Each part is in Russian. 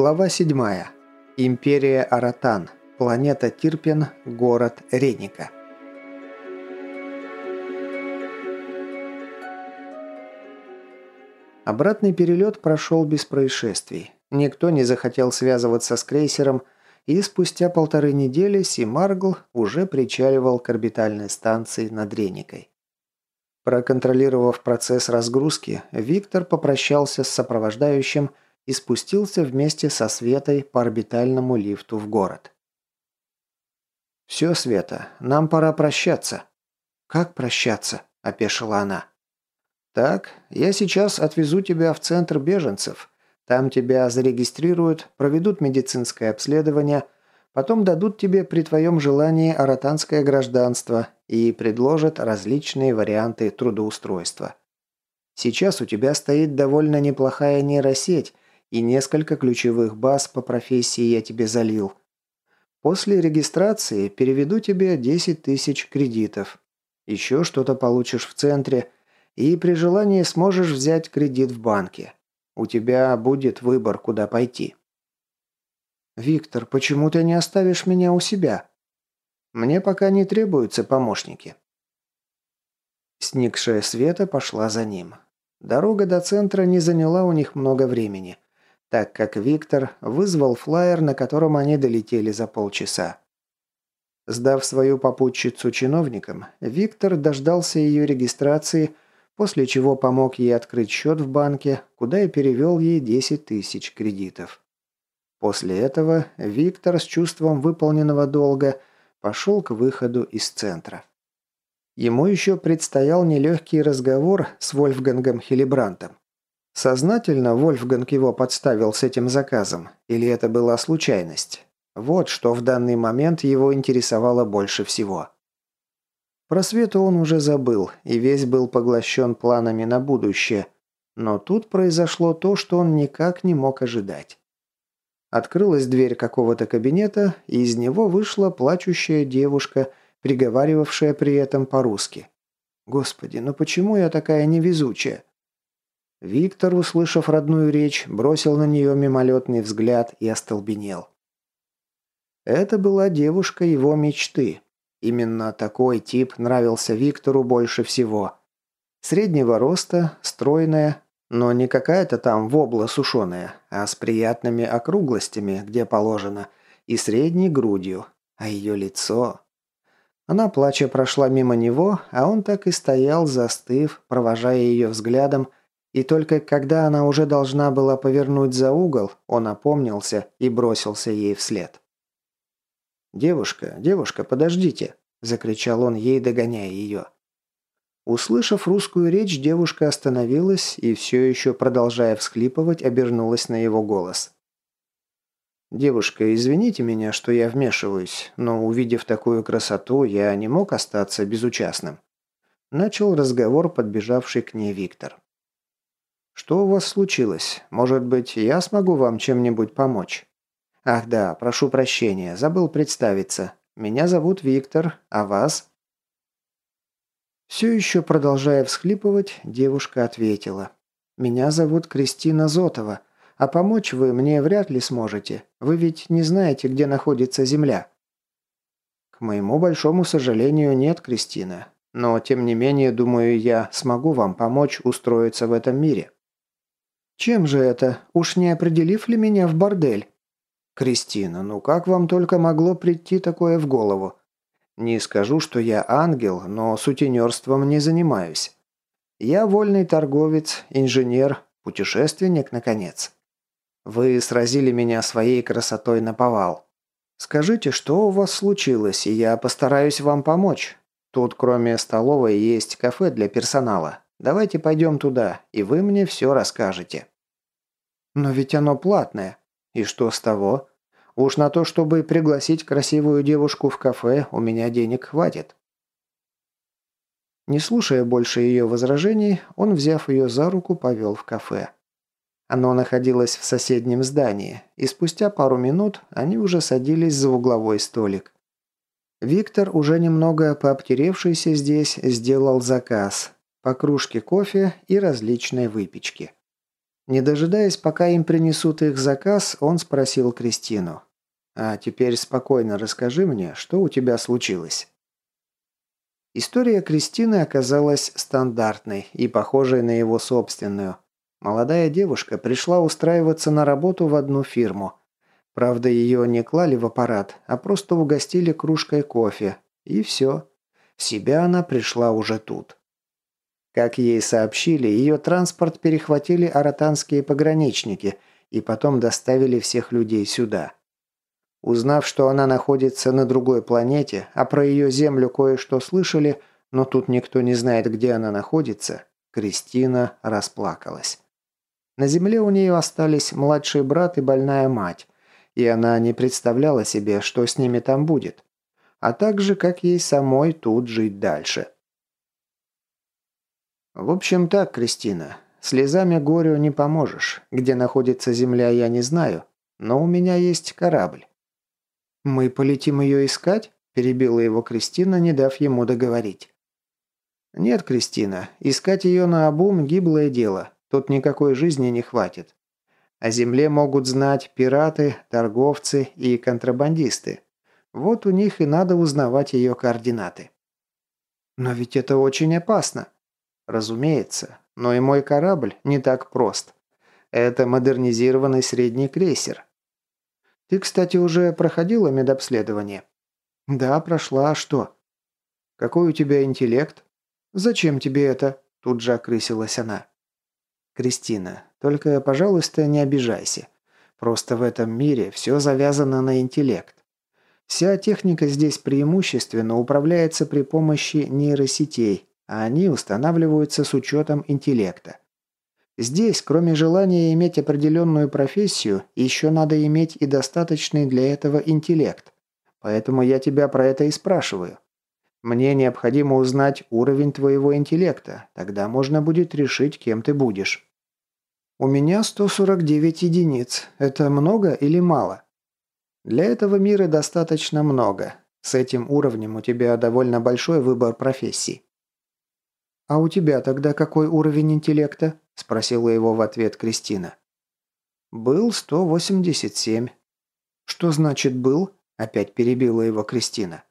Глава 7. Империя Аратан. Планета Тирпен. Город Реника. Обратный перелет прошел без происшествий. Никто не захотел связываться с крейсером, и спустя полторы недели Симаргл уже причаливал к орбитальной станции над Реникой. Проконтролировав процесс разгрузки, Виктор попрощался с сопровождающим и спустился вместе со Светой по орбитальному лифту в город. «Все, Света, нам пора прощаться». «Как прощаться?» – опешила она. «Так, я сейчас отвезу тебя в центр беженцев. Там тебя зарегистрируют, проведут медицинское обследование, потом дадут тебе при твоем желании аратанское гражданство и предложат различные варианты трудоустройства. Сейчас у тебя стоит довольно неплохая нейросеть, и несколько ключевых баз по профессии я тебе залил. После регистрации переведу тебе 10 тысяч кредитов. Еще что-то получишь в центре, и при желании сможешь взять кредит в банке. У тебя будет выбор, куда пойти. «Виктор, почему ты не оставишь меня у себя?» «Мне пока не требуются помощники». Сникшая Света пошла за ним. Дорога до центра не заняла у них много времени – так как Виктор вызвал флайер, на котором они долетели за полчаса. Сдав свою попутчицу чиновникам, Виктор дождался ее регистрации, после чего помог ей открыть счет в банке, куда и перевел ей 10 тысяч кредитов. После этого Виктор с чувством выполненного долга пошел к выходу из центра. Ему еще предстоял нелегкий разговор с Вольфгангом Хилибрантом. Сознательно Вольфганг его подставил с этим заказом, или это была случайность? Вот что в данный момент его интересовало больше всего. Про Свету он уже забыл, и весь был поглощен планами на будущее. Но тут произошло то, что он никак не мог ожидать. Открылась дверь какого-то кабинета, и из него вышла плачущая девушка, приговаривавшая при этом по-русски. «Господи, ну почему я такая невезучая?» Виктор, услышав родную речь, бросил на нее мимолетный взгляд и остолбенел. Это была девушка его мечты. Именно такой тип нравился Виктору больше всего. Среднего роста, стройная, но не какая-то там вобла сушеная, а с приятными округлостями, где положено, и средней грудью. А ее лицо... Она, плача, прошла мимо него, а он так и стоял, застыв, провожая ее взглядом, и только когда она уже должна была повернуть за угол, он опомнился и бросился ей вслед. «Девушка, девушка, подождите!» – закричал он ей, догоняя ее. Услышав русскую речь, девушка остановилась и, все еще продолжая всхлипывать, обернулась на его голос. «Девушка, извините меня, что я вмешиваюсь, но, увидев такую красоту, я не мог остаться безучастным». Начал разговор подбежавший к ней Виктор. «Что у вас случилось? Может быть, я смогу вам чем-нибудь помочь?» «Ах да, прошу прощения, забыл представиться. Меня зовут Виктор, а вас?» Все еще продолжая всхлипывать, девушка ответила. «Меня зовут Кристина Зотова, а помочь вы мне вряд ли сможете. Вы ведь не знаете, где находится Земля». «К моему большому сожалению, нет, Кристина. Но, тем не менее, думаю, я смогу вам помочь устроиться в этом мире». «Чем же это? Уж не определив ли меня в бордель?» «Кристина, ну как вам только могло прийти такое в голову? Не скажу, что я ангел, но сутенерством не занимаюсь. Я вольный торговец, инженер, путешественник, наконец. Вы сразили меня своей красотой на повал. Скажите, что у вас случилось, и я постараюсь вам помочь. Тут кроме столовой есть кафе для персонала. Давайте пойдем туда, и вы мне все расскажете». «Но ведь оно платное. И что с того? Уж на то, чтобы пригласить красивую девушку в кафе, у меня денег хватит». Не слушая больше ее возражений, он, взяв ее за руку, повел в кафе. Оно находилось в соседнем здании, и спустя пару минут они уже садились за угловой столик. Виктор, уже немного пообтеревшийся здесь, сделал заказ, по кружке кофе и различной выпечки. Не дожидаясь, пока им принесут их заказ, он спросил Кристину. «А теперь спокойно расскажи мне, что у тебя случилось». История Кристины оказалась стандартной и похожей на его собственную. Молодая девушка пришла устраиваться на работу в одну фирму. Правда, ее не клали в аппарат, а просто угостили кружкой кофе. И все. В себя она пришла уже тут. Как ей сообщили, ее транспорт перехватили аратанские пограничники и потом доставили всех людей сюда. Узнав, что она находится на другой планете, а про ее Землю кое-что слышали, но тут никто не знает, где она находится, Кристина расплакалась. На Земле у нее остались младший брат и больная мать, и она не представляла себе, что с ними там будет, а также, как ей самой тут жить дальше. В общем так, Кристина, слезами горю не поможешь. Где находится Земля, я не знаю, но у меня есть корабль. «Мы полетим ее искать?» – перебила его Кристина, не дав ему договорить. «Нет, Кристина, искать ее на обум – гиблое дело. Тут никакой жизни не хватит. О земле могут знать пираты, торговцы и контрабандисты. Вот у них и надо узнавать ее координаты». «Но ведь это очень опасно». «Разумеется, но и мой корабль не так прост. Это модернизированный средний крейсер. Ты, кстати, уже проходила медобследование?» «Да, прошла. А что?» «Какой у тебя интеллект?» «Зачем тебе это?» Тут же окрысилась она. «Кристина, только, пожалуйста, не обижайся. Просто в этом мире все завязано на интеллект. Вся техника здесь преимущественно управляется при помощи нейросетей, а они устанавливаются с учетом интеллекта. Здесь, кроме желания иметь определенную профессию, еще надо иметь и достаточный для этого интеллект. Поэтому я тебя про это и спрашиваю. Мне необходимо узнать уровень твоего интеллекта, тогда можно будет решить, кем ты будешь. У меня 149 единиц. Это много или мало? Для этого мира достаточно много. С этим уровнем у тебя довольно большой выбор профессий. А у тебя тогда какой уровень интеллекта? спросила его в ответ Кристина. «Был 187». «Что значит «был»?» – опять перебила его Кристина.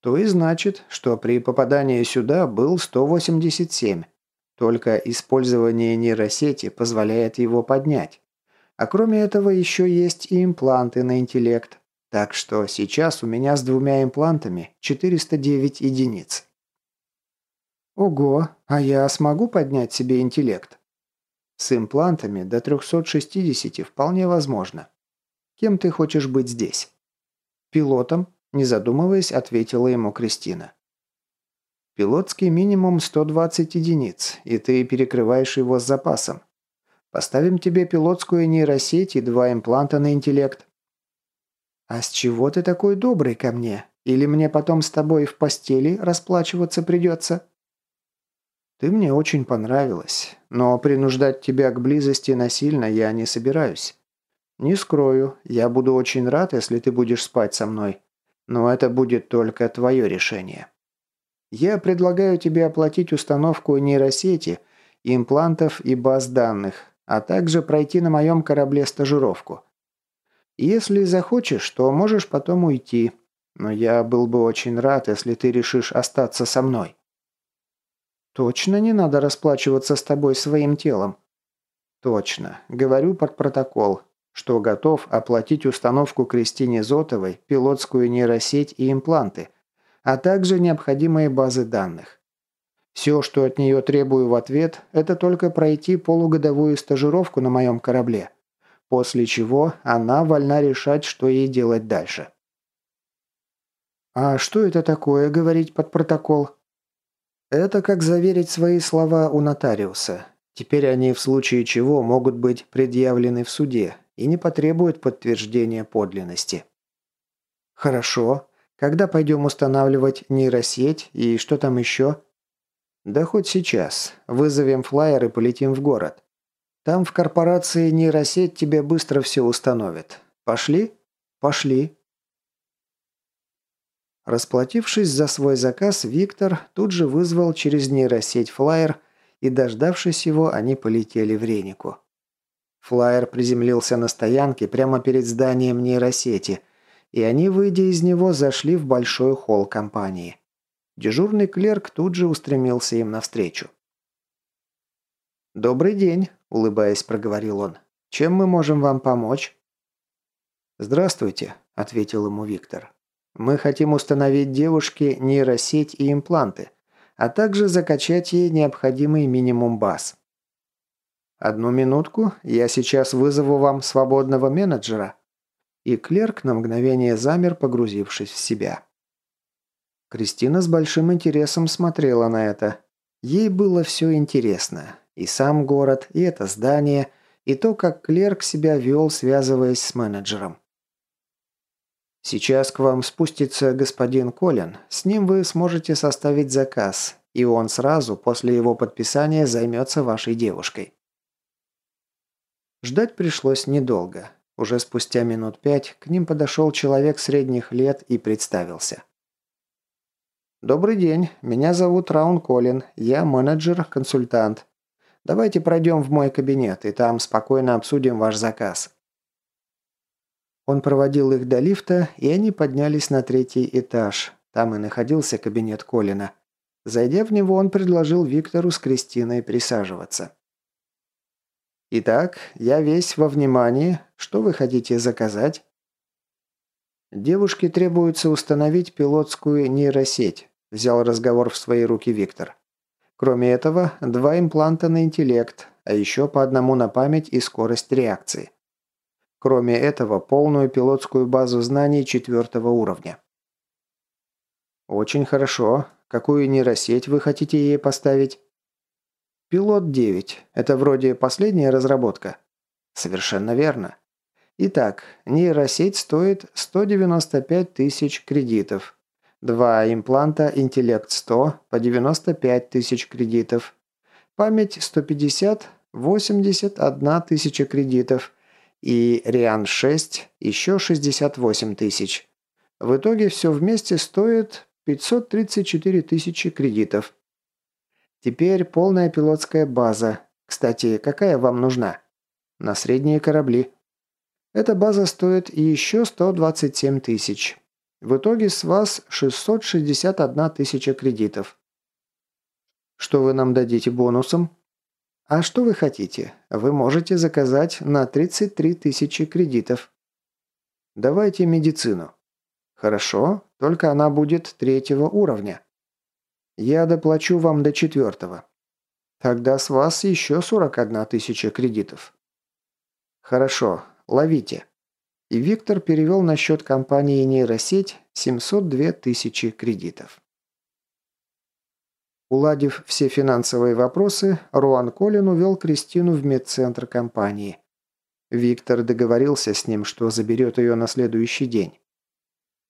«То и значит, что при попадании сюда был 187. Только использование нейросети позволяет его поднять. А кроме этого еще есть и импланты на интеллект. Так что сейчас у меня с двумя имплантами 409 единиц». «Ого, а я смогу поднять себе интеллект?» С имплантами до 360 вполне возможно. Кем ты хочешь быть здесь? Пилотом, не задумываясь, ответила ему Кристина. Пилотский минимум 120 единиц, и ты перекрываешь его с запасом. Поставим тебе пилотскую нейросеть и два импланта на интеллект. А с чего ты такой добрый ко мне? Или мне потом с тобой в постели расплачиваться придется? Ты мне очень понравилась, но принуждать тебя к близости насильно я не собираюсь. Не скрою, я буду очень рад, если ты будешь спать со мной, но это будет только твое решение. Я предлагаю тебе оплатить установку нейросети, имплантов и баз данных, а также пройти на моем корабле стажировку. Если захочешь, то можешь потом уйти, но я был бы очень рад, если ты решишь остаться со мной. «Точно не надо расплачиваться с тобой своим телом?» «Точно. Говорю под протокол, что готов оплатить установку Кристине Зотовой, пилотскую нейросеть и импланты, а также необходимые базы данных. Все, что от нее требую в ответ, это только пройти полугодовую стажировку на моем корабле, после чего она вольна решать, что ей делать дальше». «А что это такое, говорить под протокол?» Это как заверить свои слова у нотариуса. Теперь они в случае чего могут быть предъявлены в суде и не потребуют подтверждения подлинности. Хорошо. Когда пойдем устанавливать нейросеть и что там еще? Да хоть сейчас. Вызовем флайер и полетим в город. Там в корпорации нейросеть тебе быстро все установит. Пошли? Пошли. Расплатившись за свой заказ, Виктор тут же вызвал через нейросеть флайер, и, дождавшись его, они полетели в Ренику. Флайер приземлился на стоянке прямо перед зданием нейросети, и они, выйдя из него, зашли в большой холл компании. Дежурный клерк тут же устремился им навстречу. «Добрый день», – улыбаясь, проговорил он. «Чем мы можем вам помочь?» «Здравствуйте», – ответил ему Виктор. «Мы хотим установить девушке нейросеть и импланты, а также закачать ей необходимый минимум баз». «Одну минутку, я сейчас вызову вам свободного менеджера». И клерк на мгновение замер, погрузившись в себя. Кристина с большим интересом смотрела на это. Ей было все интересно. И сам город, и это здание, и то, как клерк себя вел, связываясь с менеджером. Сейчас к вам спустится господин Колин. С ним вы сможете составить заказ, и он сразу после его подписания займется вашей девушкой. Ждать пришлось недолго. Уже спустя минут пять к ним подошел человек средних лет и представился. «Добрый день, меня зовут Раун Колин, я менеджер-консультант. Давайте пройдем в мой кабинет, и там спокойно обсудим ваш заказ». Он проводил их до лифта, и они поднялись на третий этаж. Там и находился кабинет Колина. Зайдя в него, он предложил Виктору с Кристиной присаживаться. «Итак, я весь во внимании. Что вы хотите заказать?» Девушке требуется установить пилотскую нейросеть. Взял разговор в свои руки Виктор. Кроме этого, два импланта на интеллект, а еще по одному на память и скорость реакции. Кроме этого, полную пилотскую базу знаний четвертого уровня. Очень хорошо. Какую нейросеть вы хотите ей поставить? Пилот 9. Это вроде последняя разработка? Совершенно верно. Итак, нейросеть стоит 195 тысяч кредитов. Два импланта «Интеллект 100» по 95 тысяч кредитов. Память 150, 81 тысяча кредитов. И Риан 6 еще 68 тысяч. В итоге все вместе стоит 534 тысячи кредитов. Теперь полная пилотская база. Кстати, какая вам нужна? На средние корабли. Эта база стоит еще 127 тысяч. В итоге с вас 661 тысяча кредитов. Что вы нам дадите бонусом? А что вы хотите? Вы можете заказать на 33 тысячи кредитов. Давайте медицину. Хорошо, только она будет третьего уровня. Я доплачу вам до четвертого. Тогда с вас еще 41 тысяча кредитов. Хорошо, ловите и Виктор перевел на счет компании нейросеть 702 тысячи кредитов. Уладив все финансовые вопросы, Руан Колин увел Кристину в медцентр компании. Виктор договорился с ним, что заберет ее на следующий день.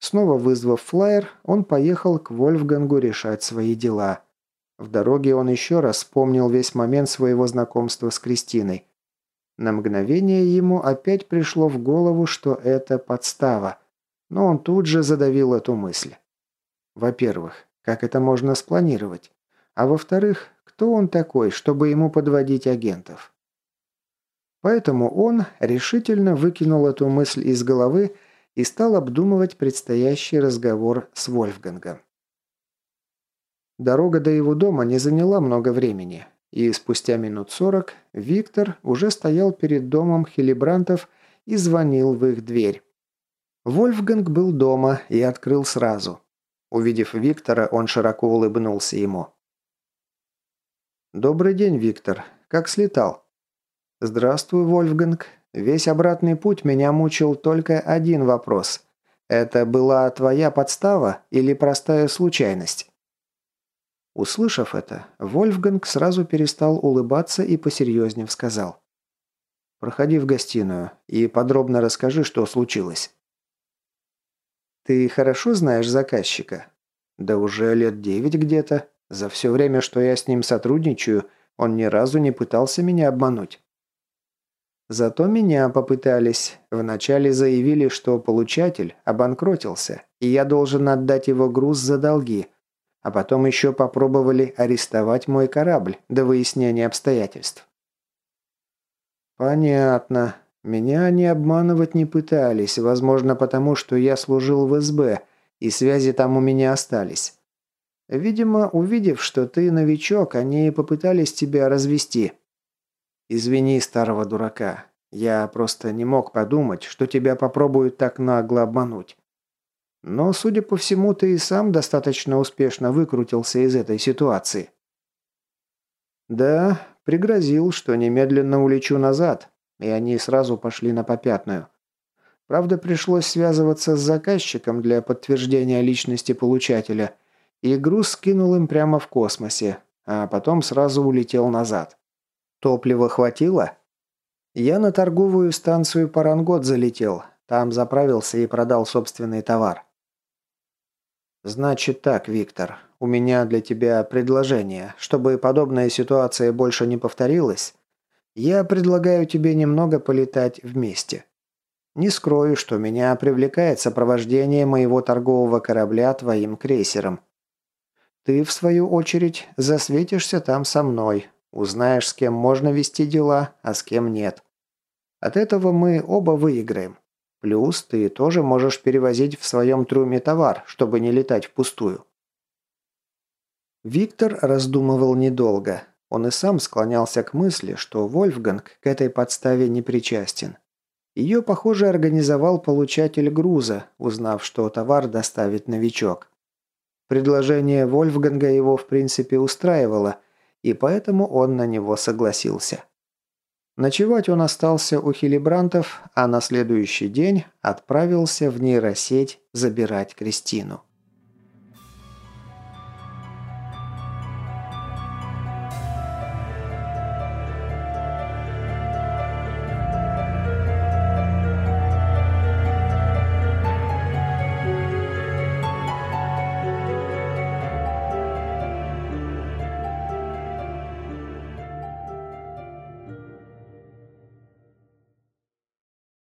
Снова вызвав флайер, он поехал к Вольфгангу решать свои дела. В дороге он еще раз вспомнил весь момент своего знакомства с Кристиной. На мгновение ему опять пришло в голову, что это подстава, но он тут же задавил эту мысль. Во-первых, как это можно спланировать? А во-вторых, кто он такой, чтобы ему подводить агентов? Поэтому он решительно выкинул эту мысль из головы и стал обдумывать предстоящий разговор с Вольфгангом. Дорога до его дома не заняла много времени, и спустя минут сорок Виктор уже стоял перед домом Хилибрантов и звонил в их дверь. Вольфганг был дома и открыл сразу. Увидев Виктора, он широко улыбнулся ему. «Добрый день, Виктор. Как слетал?» «Здравствуй, Вольфганг. Весь обратный путь меня мучил только один вопрос. Это была твоя подстава или простая случайность?» Услышав это, Вольфганг сразу перестал улыбаться и посерьезнее сказал. «Проходи в гостиную и подробно расскажи, что случилось». «Ты хорошо знаешь заказчика?» «Да уже лет девять где-то. За все время, что я с ним сотрудничаю, он ни разу не пытался меня обмануть». Зато меня попытались. Вначале заявили, что получатель обанкротился, и я должен отдать его груз за долги – а потом еще попробовали арестовать мой корабль до выяснения обстоятельств. Понятно. Меня они обманывать не пытались, возможно, потому что я служил в СБ, и связи там у меня остались. Видимо, увидев, что ты новичок, они попытались тебя развести. Извини старого дурака. Я просто не мог подумать, что тебя попробуют так нагло обмануть. Но, судя по всему, ты и сам достаточно успешно выкрутился из этой ситуации. Да, пригрозил, что немедленно улечу назад, и они сразу пошли на попятную. Правда, пришлось связываться с заказчиком для подтверждения личности получателя, и груз скинул им прямо в космосе, а потом сразу улетел назад. Топлива хватило? Я на торговую станцию Парангот залетел, там заправился и продал собственный товар. «Значит так, Виктор, у меня для тебя предложение. Чтобы подобная ситуация больше не повторилась, я предлагаю тебе немного полетать вместе. Не скрою, что меня привлекает сопровождение моего торгового корабля твоим крейсером. Ты, в свою очередь, засветишься там со мной, узнаешь, с кем можно вести дела, а с кем нет. От этого мы оба выиграем. Плюс ты тоже можешь перевозить в своем трюме товар, чтобы не летать впустую. Виктор раздумывал недолго. Он и сам склонялся к мысли, что Вольфганг к этой подставе не причастен. Ее, похоже, организовал получатель груза, узнав, что товар доставит новичок. Предложение Вольфганга его, в принципе, устраивало, и поэтому он на него согласился. Ночевать он остался у Хилибрантов, а на следующий день отправился в нейросеть забирать Кристину.